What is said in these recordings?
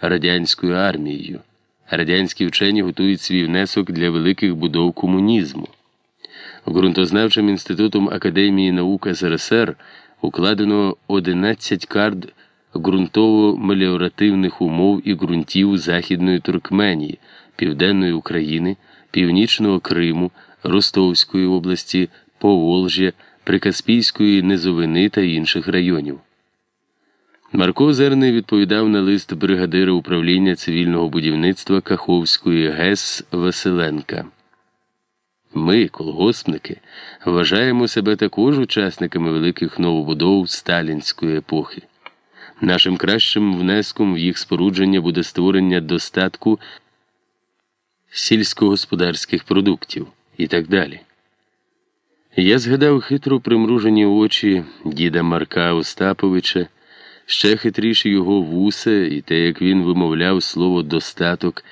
радянською армією. Радянські вчені готують свій внесок для великих будов комунізму. Ґрунтознавчим інститутом Академії наук СРСР укладено 11 карт ґрунтово-меліоративних умов і ґрунтів Західної Туркменії, Південної України, Північного Криму, Ростовської області, Поволжя, Прикаспійської низовини та інших районів. Марко Зерний відповідав на лист бригадира управління цивільного будівництва Каховської ГЕС Василенка. Ми, колгоспники, вважаємо себе також учасниками великих новобудов сталінської епохи. Нашим кращим внеском в їх спорудження буде створення достатку сільськогосподарських продуктів і так далі. Я згадав хитро примружені очі діда Марка Остаповича, ще хитріші його вуса і те, як він вимовляв слово достаток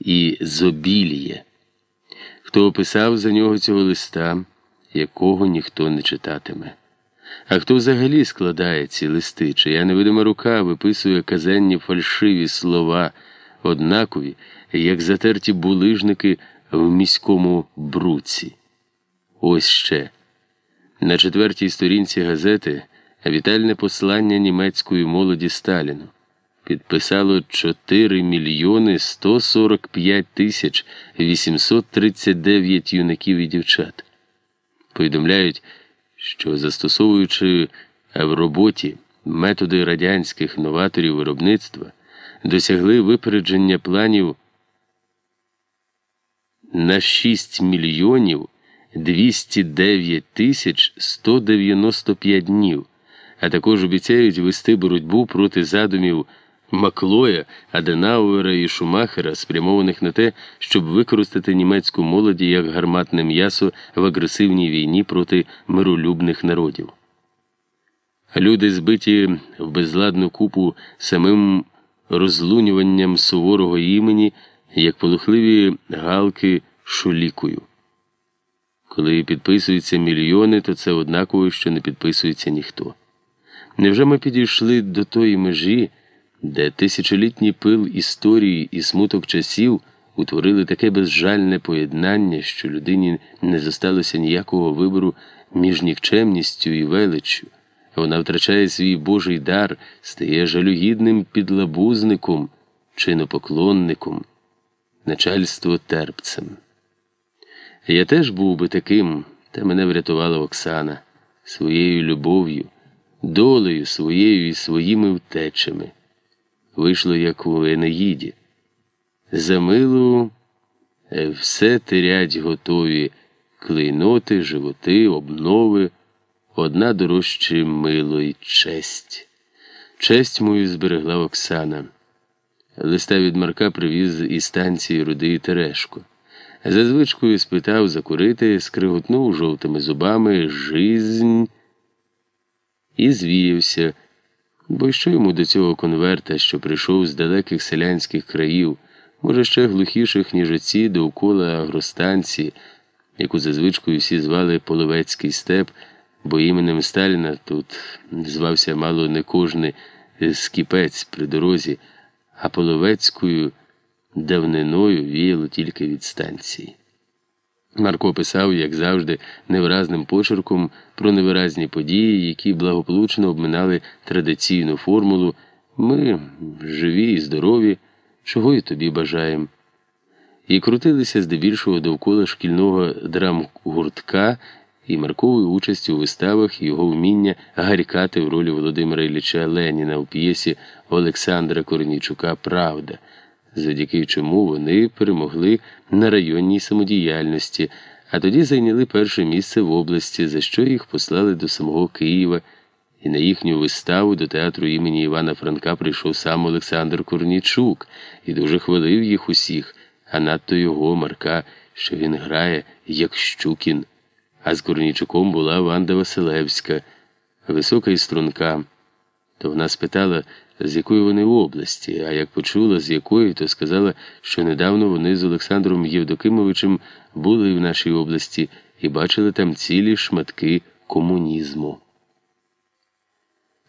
і зобіліє. Хто описав за нього цього листа, якого ніхто не читатиме. А хто взагалі складає ці листи, чия невидима рука виписує казенні фальшиві слова, однакові, як затерті булижники в міському бруці. Ось ще. На четвертій сторінці газети вітальне послання німецької молоді Сталіну підписало 4 мільйони 145 тисяч 839 юнаків і дівчат. Повідомляють, що застосовуючи в роботі методи радянських новаторів виробництва, досягли випередження планів на 6 мільйонів 209 тисяч 195 днів, а також обіцяють вести боротьбу проти задумів Маклоя, Аденауера і Шумахера, спрямованих на те, щоб використати німецьку молоді як гарматне м'ясо в агресивній війні проти миролюбних народів. Люди, збиті в безладну купу самим розлунюванням суворого імені, як полухливі галки шулікою. Коли підписуються мільйони, то це однаково, що не підписується ніхто. Невже ми підійшли до тої межі, де тисячолітній пил історії і смуток часів утворили таке безжальне поєднання, що людині не зосталося ніякого вибору між нікчемністю і величчю, вона втрачає свій Божий дар, стає жалюгідним підлабузником, чинопоклонником, начальство терпцем. Я теж був би таким, та мене врятувала Оксана своєю любов'ю, долею своєю і своїми втечами. Вийшло, як у Енеїді. За милу е, все терять готові клейноти, животи, обнови, одна дорожче мило і честь. Честь мою зберегла Оксана. Листа від Марка привіз із станції Руди Терешко. За звичкою спитав закурити, скриготнув жовтими зубами жизнь і звіявся. Бо що йому до цього конверта, що прийшов з далеких селянських країв, може, ще глухіших, ніж оці довкола агростанції, яку за звичкою всі звали Половецький степ, бо іменем Сталіна тут звався мало не кожний скіпець при дорозі, а Половецькою давниною віяло тільки від станції. Марко писав, як завжди, невиразним почерком про невиразні події, які благополучно обминали традиційну формулу Ми живі і здорові, чого й тобі бажаємо. І крутилися здебільшого довкола шкільного драмгуртка і Маркової участі у виставах і його вміння гарькати в ролі Володимира Ілліча Леніна у п'єсі Олександра Корнійчука Правда завдяки чому вони перемогли на районній самодіяльності, а тоді зайняли перше місце в області, за що їх послали до самого Києва, і на їхню виставу до театру імені Івана Франка прийшов сам Олександр Корнічук і дуже хвалив їх усіх, а надто його Марка, що він грає, як Щукін. А з Корнічуком була Ванда Василевська, висока і струнка. То вона спитала, з якої вони в області, а як почула, з якої, то сказала, що недавно вони з Олександром Євдокимовичем були в нашій області і бачили там цілі шматки комунізму.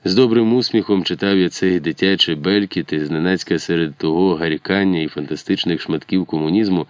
З добрим усміхом читав я цей дитячий белькіт і зненацька серед того гарікання і фантастичних шматків комунізму.